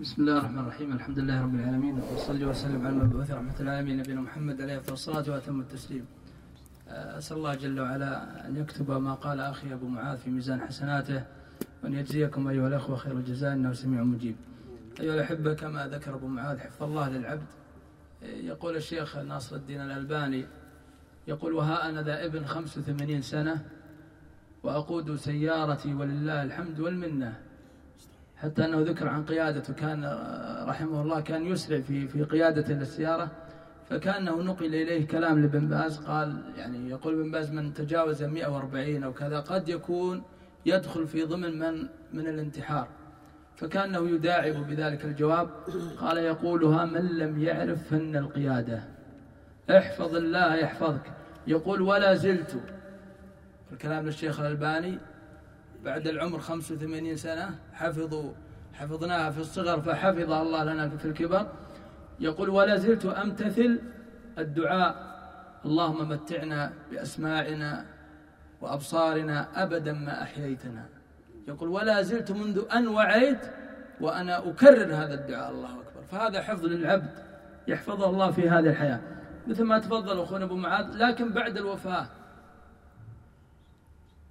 بسم الله الرحمن الرحيم. الحمد لله رب العالمين وصلي وسلم على المبعوث رحمة العالمين نبينا محمد عليه أفضل الصلاة وأتم التسليم. آه، أسأل الله جل وعلا أن يكتب ما قال أخي أبو معاذ في ميزان حسناته وأن يجزيكم أيها الأخوة خير الجزاء إنه سميع مجيب. أيها الأحبة كما ذكر أبو معاذ حفظ الله للعبد. يقول الشيخ ناصر الدين الألباني يقول وها أنا ذا ابن خمس وثمانين سنة وأقود سيارتي ولله الحمد والمنة. حتى أنه ذكر عن قيادته كان رحمه الله كان يسرع في في قيادته للسيارة فكأنه نقل إليه كلام لابن باز قال يعني يقول ابن باز من تجاوز 140 أو كذا قد يكون يدخل في ضمن من من الانتحار. فكأنه يداعب بذلك الجواب قال يقولها من لم يعرف فن القيادة. احفظ الله يحفظك. يقول ولا زلت. الكلام للشيخ الألباني بعد العمر 85 سنة حفظوا حفظناها في الصغر فحفظها الله لنا في الكبر. يقول ولا زلت أمتثل الدعاء. اللهم متعنا بأسماعنا وأبصارنا أبدا ما أحييتنا. يقول ولا زلت منذ أن وعيت وأنا أكرر هذا الدعاء. الله أكبر. فهذا حفظ للعبد يحفظه الله في هذه الحياة. مثل ما تفضل أخونا أبو معاذ لكن بعد الوفاة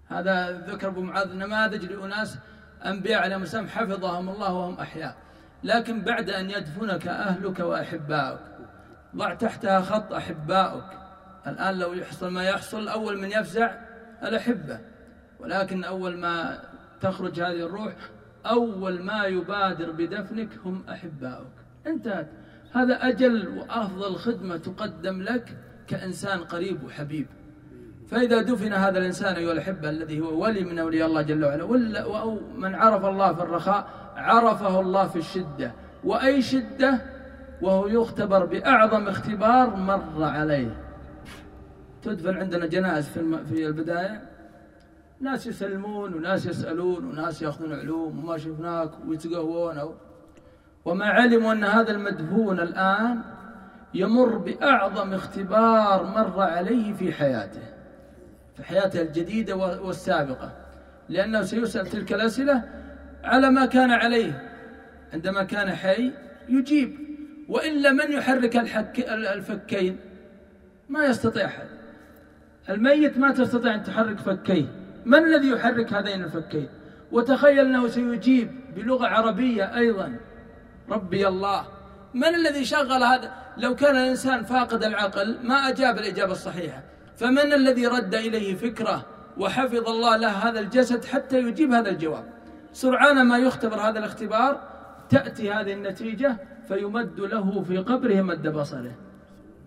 هذا ذكر أبو معاذ نماذج لأناس أنبياء عليهم السلام حفظهم الله وهم أحياء. لكن بعد أن يدفنك أهلك وأحباؤك ضع تحتها خط أحباؤك. الآن لو يحصل ما يحصل أول من يفزع الأحبة. ولكن أول ما تخرج هذه الروح أول ما يبادر بدفنك هم أحباؤك. انتهت هذا أجل وأفضل خدمة تقدم لك كإنسان قريب وحبيب. فإذا دفن هذا الإنسان أيها الأحبة الذي هو ولي من أولياء الله جل وعلا أو من عرف الله في الرخاء عرفه الله في الشدة. وأي شدة؟ وهو يختبر بأعظم اختبار مر عليه. تدفن عندنا جنائز في في البداية. ناس يسلمون وناس يسألون وناس يأخذون علوم وما شفناك ويتقهون أو وما علموا أن هذا المدفون الآن يمر بأعظم اختبار مر عليه في حياته. في حياته الجديدة والسابقة لأنه سيسأل تلك الأسئلة على ما كان عليه. عندما كان حي يجيب وإلا من يحرك الحك الفكين ما يستطيع أحد. الميت ما تستطيع أن تحرك فكيه. من الذي يحرك هذين الفكين؟ وتخيل أنه سيجيب بلغة عربية أيضا. ربي الله من الذي شغل هذا؟ لو كان الإنسان فاقد العقل ما أجاب الإجابة الصحيحة. فمن الذي رد إليه فكرة وحفظ الله له هذا الجسد حتى يجيب هذا الجواب؟ سرعان ما يختبر هذا الاختبار تأتي هذه النتيجة فيمد له في قبره مد بصره.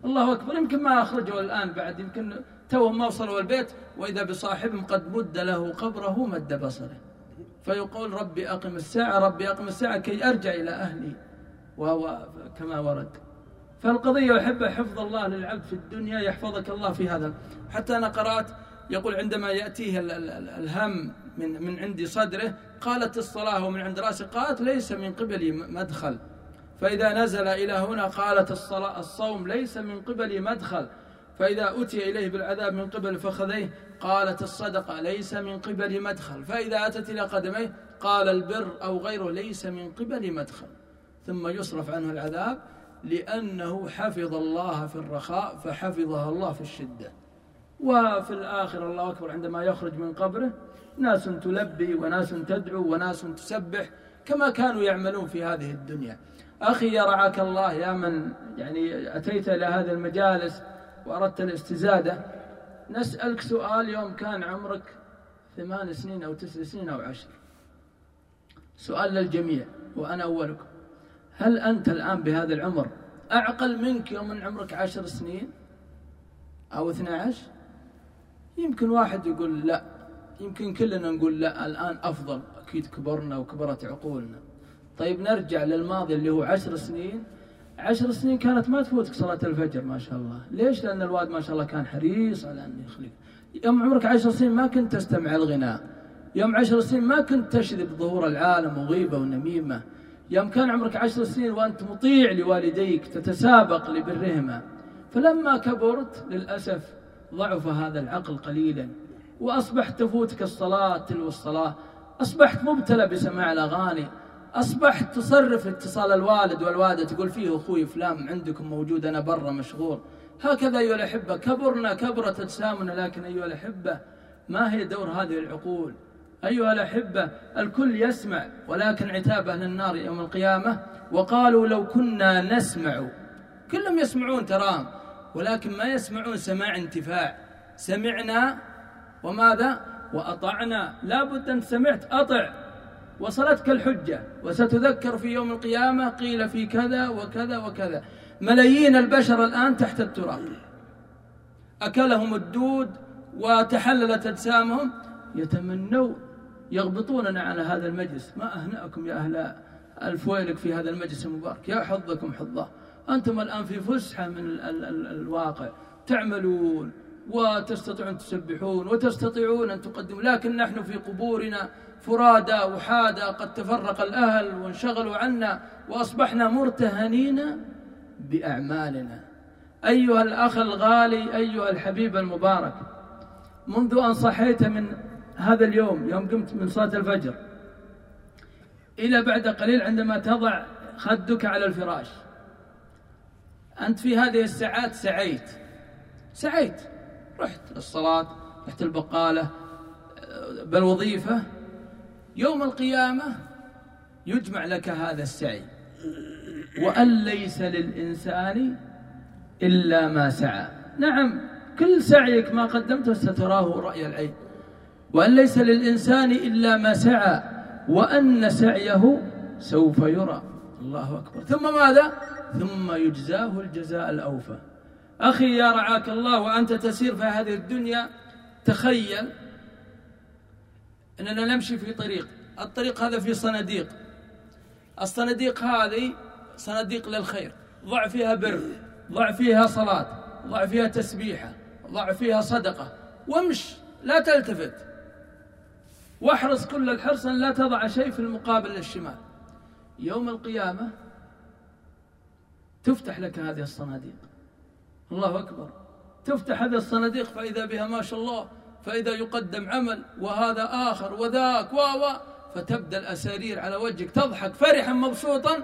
الله أكبر يمكن ما أخرجه الآن بعد يمكن توهم ما وصلوا البيت وإذا بصاحبهم قد مد له قبره مد بصره. فيقول ربي أقم الساعة ربي أقم الساعة كي أرجع إلى أهلي وهو كما ورد. فالقضية أحب حفظ الله للعبد في الدنيا يحفظك الله في هذا. حتى أنا قرأت يقول عندما يأتيه الهم من من عند صدره قالت الصلاة ومن عند رأسه قالت ليس من قبلي مدخل. فإذا نزل إلى هنا قالت الصلاة الصوم ليس من قبلي مدخل. فإذا أتي إليه بالعذاب من قبل فخذيه قالت الصدقة ليس من قبل مدخل. فإذا أتت إلى قدميه قال البر أو غيره ليس من قبل مدخل. ثم يصرف عنه العذاب لأنه حفظ الله في الرخاء فحفظها الله في الشدة. وفي الآخر الله أكبر عندما يخرج من قبره ناس تلبي وناس تدعو وناس تسبح كما كانوا يعملون في هذه الدنيا. أخي يا رعاك الله يا من يعني أتيت إلى هذه المجالس وأردت الاستزادة. نسألك سؤال يوم كان عمرك ثمان سنين أو تسع سنين أو عشر. سؤال للجميع وأنا أولكم. هل أنت الآن بهذا العمر أعقل منك يوم من عمرك عشر سنين أو اثنى عشر يمكن واحد يقول لا. يمكن كلنا نقول لا الآن أفضل. أكيد كبرنا وكبرت عقولنا. طيب نرجع للماضي اللي هو عشر سنين. عشر سنين كانت ما تفوتك صلاة الفجر ما شاء الله. ليش؟ لأن الواد ما شاء الله كان حريص على أن يخلق يوم عمرك عشر سنين ما كنت تستمع الغناء. يوم عشر سنين ما كنت تشذب ظهور العالم وغيبة ونميمة. يوم كان عمرك عشر سنين وأنت مطيع لوالديك تتسابق لبرهما. فلما كبرت للأسف ضعف هذا العقل قليلا وأصبحت تفوتك الصلاة تلو الصلاة. أصبحت مبتلى بسماع الأغاني. أصبحت تصرف اتصال الوالد والوالدة تقول فيه أخوي فلان عندكم موجود أنا برا مشغول. هكذا أيها الأحبة كبرنا كبرت أجسامنا لكن أيها الأحبة ما هي دور هذه العقول؟ أيها الأحبة الكل يسمع ولكن عتاب أهل النار يوم القيامة. وقالوا لو كنا نسمع. كلهم يسمعون تراهم ولكن ما يسمعون سماع انتفاع. سمعنا وماذا؟ وأطعنا. لا بد أن سمعت أطع. وصلتك الحجة. وستذكر في يوم القيامة قيل في كذا وكذا وكذا. ملايين البشر الآن تحت التراب. أكلهم الدود وتحللت أجسامهم. يتمنوا يغبطوننا على هذا المجلس. ما أهنأكم يا أهل الفويلك في هذا المجلس المبارك. يا حظكم حظه. أنتم الآن في فسحة من ال ال ال الواقع. تعملون وتستطيعون تسبحون وتستطيعون أن تقدموا لكن نحن في قبورنا فرادى وحادى قد تفرق الأهل وانشغلوا عنا وأصبحنا مرتهنين بأعمالنا. أيها الأخ الغالي أيها الحبيب المبارك منذ أن صحيت من هذا اليوم يوم قمت من صلاة الفجر. إلى بعد قليل عندما تضع خدك على الفراش. أنت في هذه الساعات سعيت. سعيت. رحت الصلاة رحت البقالة بالوظيفة يوم القيامة يجمع لك هذا السعي. وأن ليس للإنسان إلا ما سعى. نعم كل سعيك ما قدمته ستراه رأي العين. وأن ليس للإنسان إلا ما سعى وأن سعيه سوف يرى. الله أكبر. ثم ماذا؟ ثم يجزاه الجزاء الأوفى. أخي يا رعاك الله وأنت تسير في هذه الدنيا تخيل أننا نمشي في طريق. الطريق هذا في صناديق. الصناديق هذه صناديق للخير. ضع فيها بر ضع فيها صلاة ضع فيها تسبيحة ضع فيها صدقة. وامش لا تلتفت. واحرص كل الحرص أن لا تضع شيء في المقابل للشمال. يوم القيامة تفتح لك هذه الصناديق. الله أكبر. تفتح هذه الصناديق فإذا بها ما شاء الله فإذا يقدم عمل وهذا آخر وذاك و فتبدأ الأسارير على وجهك. تضحك فرحا مبسوطا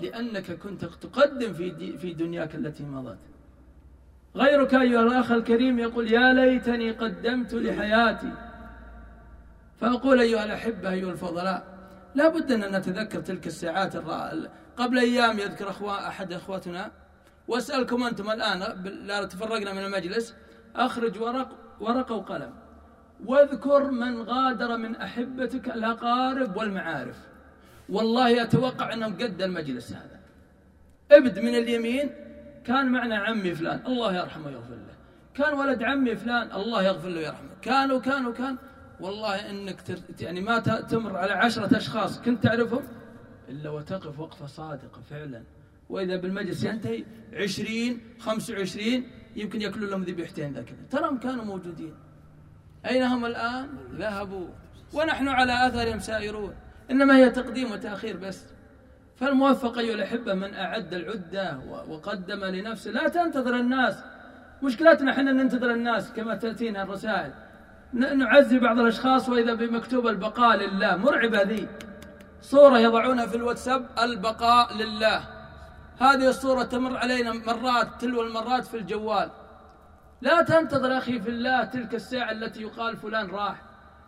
لأنك كنت تقدم في في دنياك التي مضت. غيرك أيها الأخ الكريم يقول يا ليتني قدمت لحياتي فأقول أيها الأحبة أيها الفضلاء لا بد أن نتذكر تلك الساعات الرائعة قبل أيام يذكر أخوة أحد أخوتنا وأسألكم أنتم الآن لا تفرقنا من المجلس. أخرج ورق ورقة وقلم. واذكر من غادر من أحبتك الأقارب والمعارف. والله أتوقع أنهم قد المجلس هذا. ابد من اليمين. كان معنا عمي فلان الله يرحمه ويغفر له. كان ولد عمي فلان الله يغفر له ويرحمه. كان وكان وكان. والله إنك يعني ما تمر على عشرة أشخاص كنت تعرفهم؟ إلا وتقف وقفة صادقة فعلا. وإذا بالمجلس ينتهي عشرين خمس وعشرين يمكن يأكلون لهم ذبيحتين ذاك تراهم كانوا موجودين. أين هم الآن؟ ذهبوا. ونحن على أثرهم سائرون. إنما هي تقديم وتأخير بس. فالموفق أيها الأحبة من أعد العدة وقدم لنفسه. لا تنتظر الناس. مشكلتنا إحنا ننتظر الناس كما تأتينا الرسائل. نعزي بعض الأشخاص وإذا بمكتوب البقاء لله. مرعبة ذي صورة يضعونها في الواتساب البقاء لله. هذه الصورة تمر علينا مرات تلو المرات في الجوال. لا تنتظر أخي في الله تلك الساعة التي يقال فلان راح.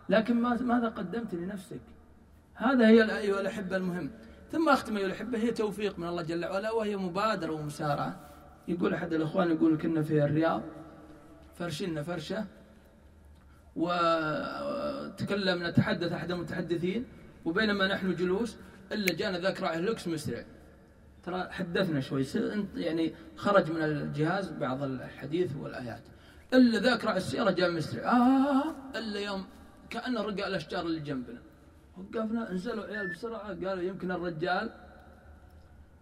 لكن ماذا قدمت لنفسك؟ هذا هي أيها الأحبة المهم. ثم أختم أيها الأحبة هي توفيق من الله جل وعلا وهي مبادرة ومسارعة. يقول أحد الأخوان يقول كنا في الرياض فرشنا فرشة. وتكلمنا تحدث أحد المتحدثين وبينما نحن جلوس إلا جانا ذاك راعي لوكس مسرع ترى حدثنا شوي يعني خرج من الجهاز بعض الحديث والآيات. إلا ذاك راعي السيارة جاء مسرع آه إلا يوم كأنه رقع الأشجار اللي جنبنا. وقفنا نزلوا عيال بسرعة قالوا يمكن الرجال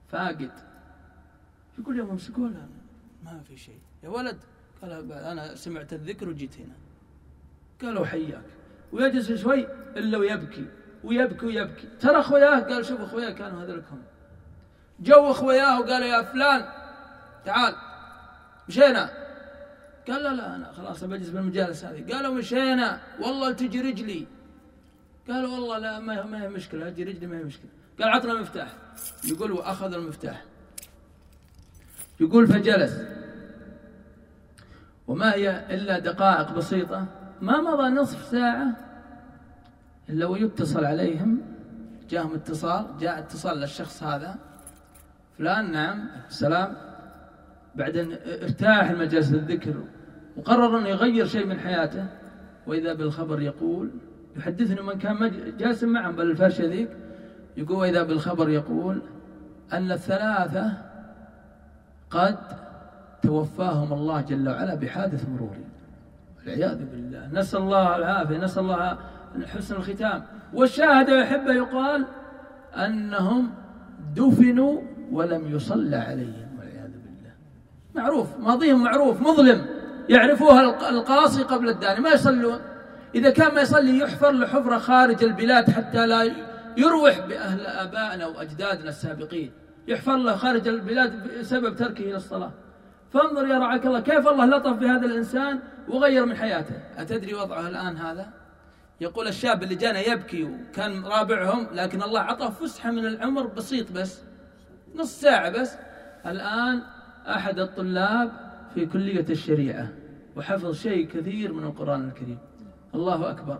فاقد. يقول يوم امسكوا ما في شيء. يا ولد قال أنا سمعت الذكر وجيت هنا. قالوا حياك. ويجلس شوي إلا ويبكي. ويبكي ويبكي. ترى أخوياه؟ قال شوف أخوياه كانوا هذول هم جو أخوياه وقالوا يا فلان تعال. مشينا؟ قال لا لا أنا خلاص بجلس بالمجالس هذه. قالوا مشينا؟ والله تجي رجلي. قالوا والله لا ما ما هي مشكلة أجي رجلي ما هي مشكلة. قال عطنا المفتاح. يقول وأخذ المفتاح. يقول فجلس. وما هي إلا دقائق بسيطة. ما مضى نصف ساعة إلا ويتصل عليهم جاءهم اتصال جاء اتصال للشخص هذا. فلان نعم السلام بعدين ارتاح المجلس الذكر وقرر أنه يغير شيء من حياته. وإذا بالخبر يقول يحدثني من كان جالس معهم بالفرشة ذيك يقول وإذا بالخبر يقول أن الثلاثة قد توفاهم الله جل وعلا بحادث مروري. والعياذ بالله. نسأل الله العافية نسأل الله حسن الختام. والشاهد يحب يقال أنهم دفنوا ولم يصلى عليهم والعياذ بالله. معروف ماضيهم معروف مظلم. يعرفوها القاصي قبل الداني ما يصلون. إذا كان ما يصلي يحفر له حفرة خارج البلاد حتى لا يروح بأهل آبائنا وأجدادنا السابقين. يحفر له خارج البلاد بسبب تركه للصلاة فانظر يا رعاك الله كيف الله لطف بهذا الإنسان وغير من حياته. أتدري وضعه الآن هذا؟ يقول الشاب اللي جانا يبكي وكان رابعهم لكن الله عطاه فسحة من العمر بسيط بس نص ساعة بس. الآن أحد الطلاب في كلية الشريعة وحفظ شيء كثير من القرآن الكريم. الله أكبر.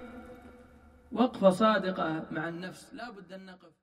وقفة صادقة مع النفس. لا بد أن نقف.